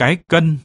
cái cân